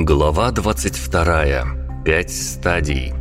Глава 22. Пять стадий.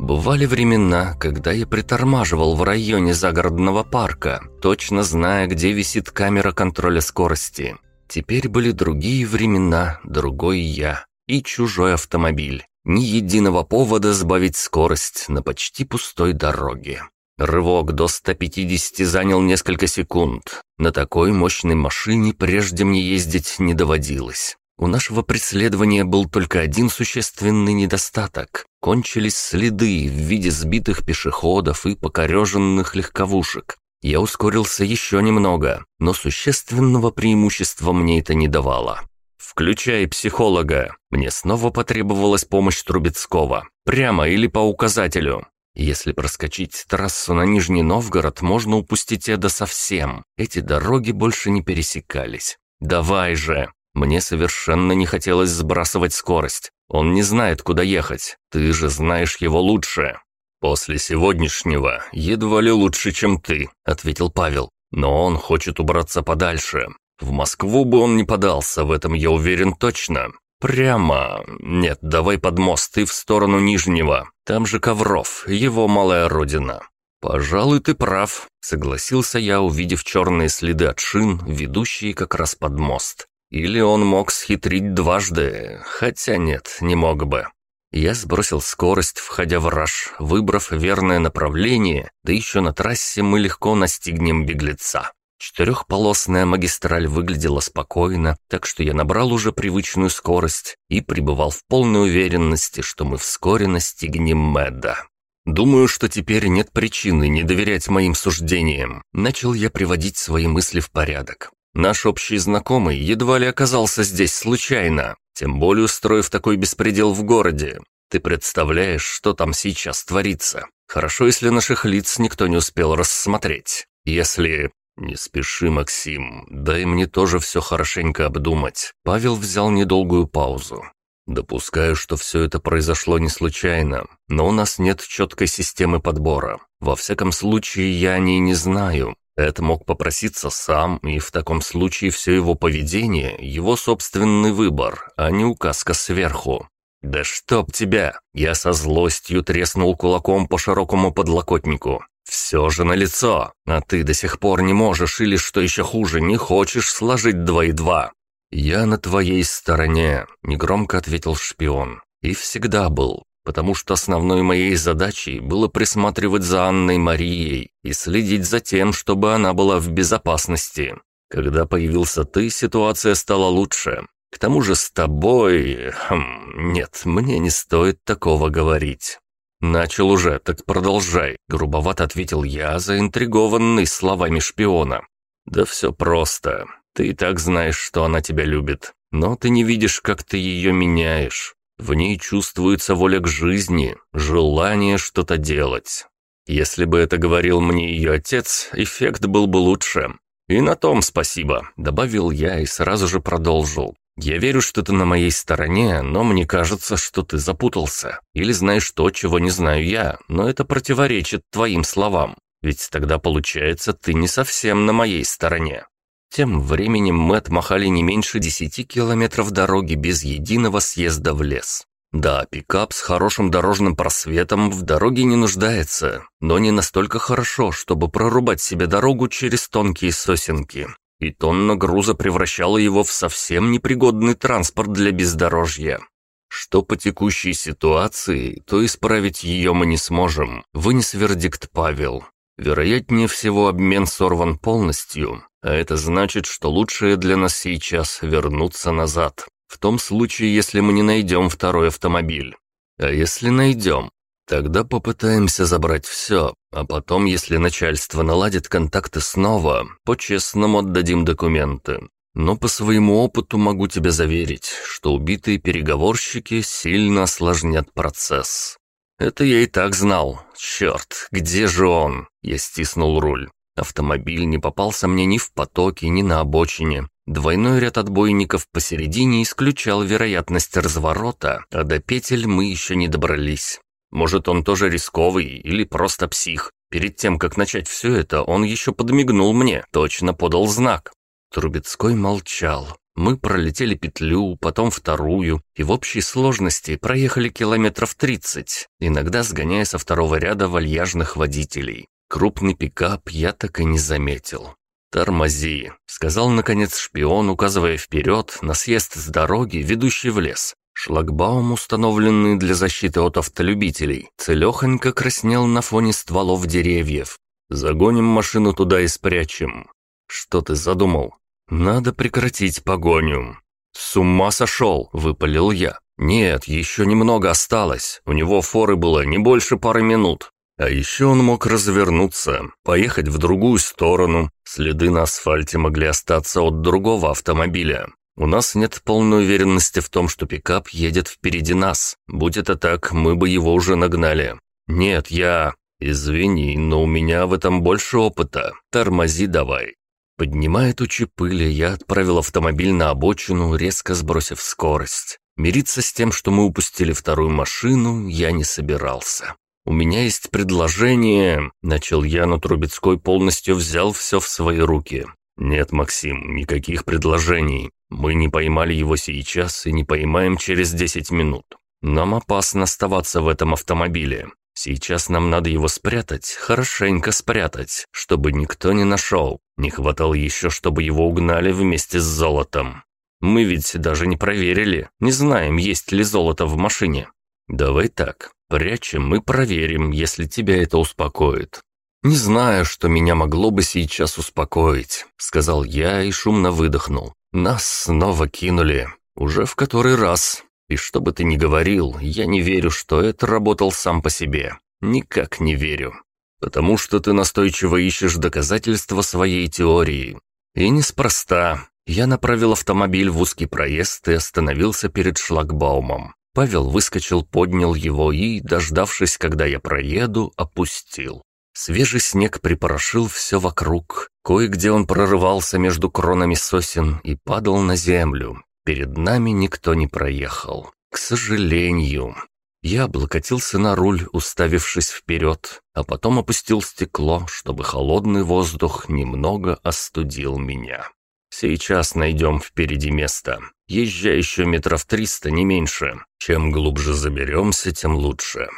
Бывали времена, когда я притормаживал в районе загородного парка, точно зная, где висит камера контроля скорости. Теперь были другие времена, другой я и чужой автомобиль. Ни единого повода сбавить скорость на почти пустой дороге. Рывок до 150 занял несколько секунд. На такой мощной машине прежде мне ездить не доводилось. У нашего преследования был только один существенный недостаток. Кончились следы в виде сбитых пешеходов и покореженных легковушек. Я ускорился еще немного, но существенного преимущества мне это не давало. «Включай психолога!» Мне снова потребовалась помощь Трубецкого. Прямо или по указателю. Если проскочить трассу на Нижний Новгород, можно упустить Эда совсем. Эти дороги больше не пересекались. «Давай же!» Мне совершенно не хотелось сбрасывать скорость. Он не знает, куда ехать. Ты же знаешь его лучше. «После сегодняшнего едва ли лучше, чем ты», — ответил Павел. «Но он хочет убраться подальше. В Москву бы он не подался, в этом я уверен точно. «Прямо... Нет, давай под мост и в сторону Нижнего. Там же Ковров, его малая родина». «Пожалуй, ты прав», — согласился я, увидев черные следы от шин, ведущие как раз под мост. Или он мог схитрить дважды, хотя нет, не мог бы. Я сбросил скорость, входя в раж, выбрав верное направление, да еще на трассе мы легко настигнем беглеца. Четырехполосная магистраль выглядела спокойно, так что я набрал уже привычную скорость и пребывал в полной уверенности, что мы вскоре настигнем Мэдда. «Думаю, что теперь нет причины не доверять моим суждениям», начал я приводить свои мысли в порядок. Наш общий знакомый едва ли оказался здесь случайно, тем более устроив такой беспредел в городе. Ты представляешь, что там сейчас творится? Хорошо, если наших лиц никто не успел рассмотреть. Если «Не спеши, Максим, дай мне тоже все хорошенько обдумать». Павел взял недолгую паузу. «Допускаю, что все это произошло не случайно, но у нас нет четкой системы подбора. Во всяком случае, я о ней не знаю. Это мог попроситься сам, и в таком случае все его поведение – его собственный выбор, а не указка сверху. «Да чтоб тебя!» Я со злостью треснул кулаком по широкому подлокотнику. «Все же на лицо, а ты до сих пор не можешь или, что еще хуже, не хочешь сложить два и два». «Я на твоей стороне», — негромко ответил шпион. «И всегда был, потому что основной моей задачей было присматривать за Анной Марией и следить за тем, чтобы она была в безопасности. Когда появился ты, ситуация стала лучше. К тому же с тобой... Хм, нет, мне не стоит такого говорить». «Начал уже, так продолжай», — грубовато ответил я, заинтригованный словами шпиона. «Да все просто. Ты и так знаешь, что она тебя любит. Но ты не видишь, как ты ее меняешь. В ней чувствуется воля к жизни, желание что-то делать. Если бы это говорил мне ее отец, эффект был бы лучше. И на том спасибо», — добавил я и сразу же продолжил. «Я верю, что ты на моей стороне, но мне кажется, что ты запутался. Или знаешь то, чего не знаю я, но это противоречит твоим словам. Ведь тогда получается, ты не совсем на моей стороне». Тем временем мы отмахали не меньше десяти километров дороги без единого съезда в лес. Да, пикап с хорошим дорожным просветом в дороге не нуждается, но не настолько хорошо, чтобы прорубать себе дорогу через тонкие сосенки и тонна груза превращала его в совсем непригодный транспорт для бездорожья. Что по текущей ситуации, то исправить ее мы не сможем, вынес вердикт Павел. Вероятнее всего обмен сорван полностью, а это значит, что лучшее для нас сейчас вернуться назад. В том случае, если мы не найдем второй автомобиль. А если найдем, Тогда попытаемся забрать все, а потом, если начальство наладит контакты снова, по-честному отдадим документы. Но по своему опыту могу тебе заверить, что убитые переговорщики сильно осложнят процесс. Это я и так знал. Черт, где же он? Я стиснул руль. Автомобиль не попался мне ни в потоке, ни на обочине. Двойной ряд отбойников посередине исключал вероятность разворота, а до петель мы еще не добрались. Может, он тоже рисковый или просто псих. Перед тем, как начать все это, он еще подмигнул мне, точно подал знак. Трубецкой молчал. Мы пролетели петлю, потом вторую, и в общей сложности проехали километров 30, иногда сгоняя со второго ряда вальяжных водителей. Крупный пикап я так и не заметил. «Тормози», — сказал наконец шпион, указывая вперед на съезд с дороги, ведущий в лес. Шлагбаум, установленный для защиты от автолюбителей, целехонько краснел на фоне стволов деревьев. «Загоним машину туда и спрячем». «Что ты задумал?» «Надо прекратить погоню». «С ума сошел!» — выпалил я. «Нет, еще немного осталось. У него форы было не больше пары минут. А еще он мог развернуться, поехать в другую сторону. Следы на асфальте могли остаться от другого автомобиля. У нас нет полной уверенности в том, что пикап едет впереди нас. Будь это так, мы бы его уже нагнали. Нет, я... Извини, но у меня в этом больше опыта. Тормози давай. Поднимая тучи пыли, я отправил автомобиль на обочину, резко сбросив скорость. Мириться с тем, что мы упустили вторую машину, я не собирался. «У меня есть предложение», — начал я, но Трубецкой полностью взял все в свои руки. «Нет, Максим, никаких предложений. Мы не поймали его сейчас и не поймаем через 10 минут. Нам опасно оставаться в этом автомобиле. Сейчас нам надо его спрятать, хорошенько спрятать, чтобы никто не нашел. Не хватало еще, чтобы его угнали вместе с золотом. Мы ведь даже не проверили, не знаем, есть ли золото в машине. Давай так, прячем и проверим, если тебя это успокоит. «Не знаю, что меня могло бы сейчас успокоить», — сказал я и шумно выдохнул. Нас снова кинули. Уже в который раз. И что бы ты ни говорил, я не верю, что это работал сам по себе. Никак не верю. Потому что ты настойчиво ищешь доказательства своей теории. И неспроста. Я направил автомобиль в узкий проезд и остановился перед шлагбаумом. Павел выскочил, поднял его и, дождавшись, когда я проеду, опустил. Свежий снег припорошил все вокруг. Кое-где он прорывался между кронами сосен и падал на землю. Перед нами никто не проехал. К сожалению. Я облокотился на руль, уставившись вперед, а потом опустил стекло, чтобы холодный воздух немного остудил меня. Сейчас найдем впереди место. Езжай еще метров триста, не меньше. Чем глубже заберемся, тем лучше.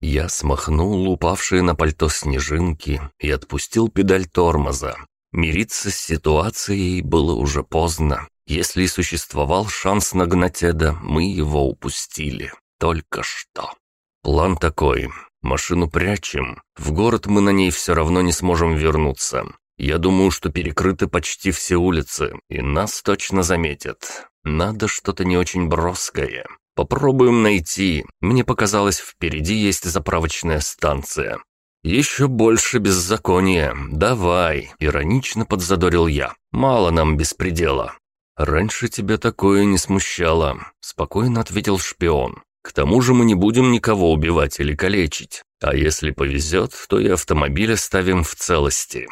Я смахнул упавшие на пальто снежинки и отпустил педаль тормоза. Мириться с ситуацией было уже поздно. Если и существовал шанс нагнать Эда, мы его упустили. Только что. План такой. Машину прячем. В город мы на ней все равно не сможем вернуться. Я думаю, что перекрыты почти все улицы, и нас точно заметят. Надо что-то не очень броское. Попробуем найти. Мне показалось, впереди есть заправочная станция. Еще больше беззакония. Давай, иронично подзадорил я. Мало нам беспредела. Раньше тебя такое не смущало, спокойно ответил шпион. К тому же мы не будем никого убивать или калечить. А если повезет, то и автомобиль оставим в целости.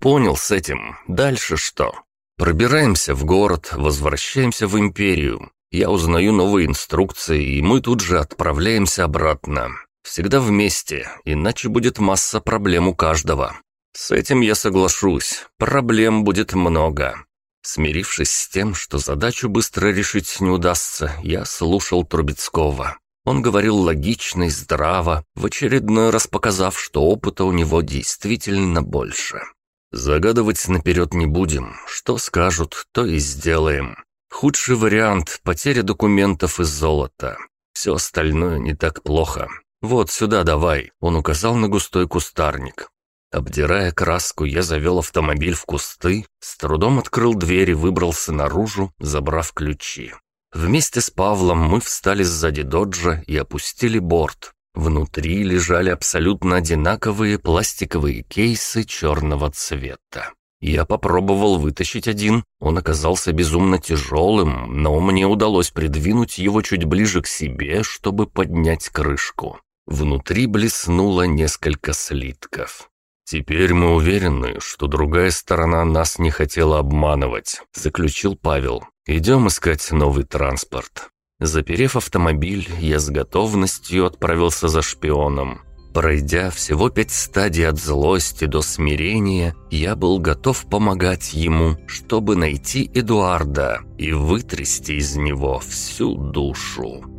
Понял с этим. Дальше что? Пробираемся в город, возвращаемся в империю. Я узнаю новые инструкции, и мы тут же отправляемся обратно. Всегда вместе, иначе будет масса проблем у каждого. С этим я соглашусь, проблем будет много. Смирившись с тем, что задачу быстро решить не удастся, я слушал Трубецкого. Он говорил логично и здраво, в очередной раз показав, что опыта у него действительно больше. Загадывать наперед не будем, что скажут, то и сделаем. Худший вариант – потеря документов и золота. Все остальное не так плохо. Вот сюда давай, он указал на густой кустарник. Обдирая краску, я завел автомобиль в кусты, с трудом открыл дверь и выбрался наружу, забрав ключи. Вместе с Павлом мы встали сзади доджа и опустили борт. Внутри лежали абсолютно одинаковые пластиковые кейсы черного цвета. Я попробовал вытащить один, он оказался безумно тяжелым, но мне удалось придвинуть его чуть ближе к себе, чтобы поднять крышку. Внутри блеснуло несколько слитков. «Теперь мы уверены, что другая сторона нас не хотела обманывать», — заключил Павел. «Идем искать новый транспорт». Заперев автомобиль, я с готовностью отправился за шпионом. Пройдя всего пять стадий от злости до смирения, я был готов помогать ему, чтобы найти Эдуарда и вытрясти из него всю душу.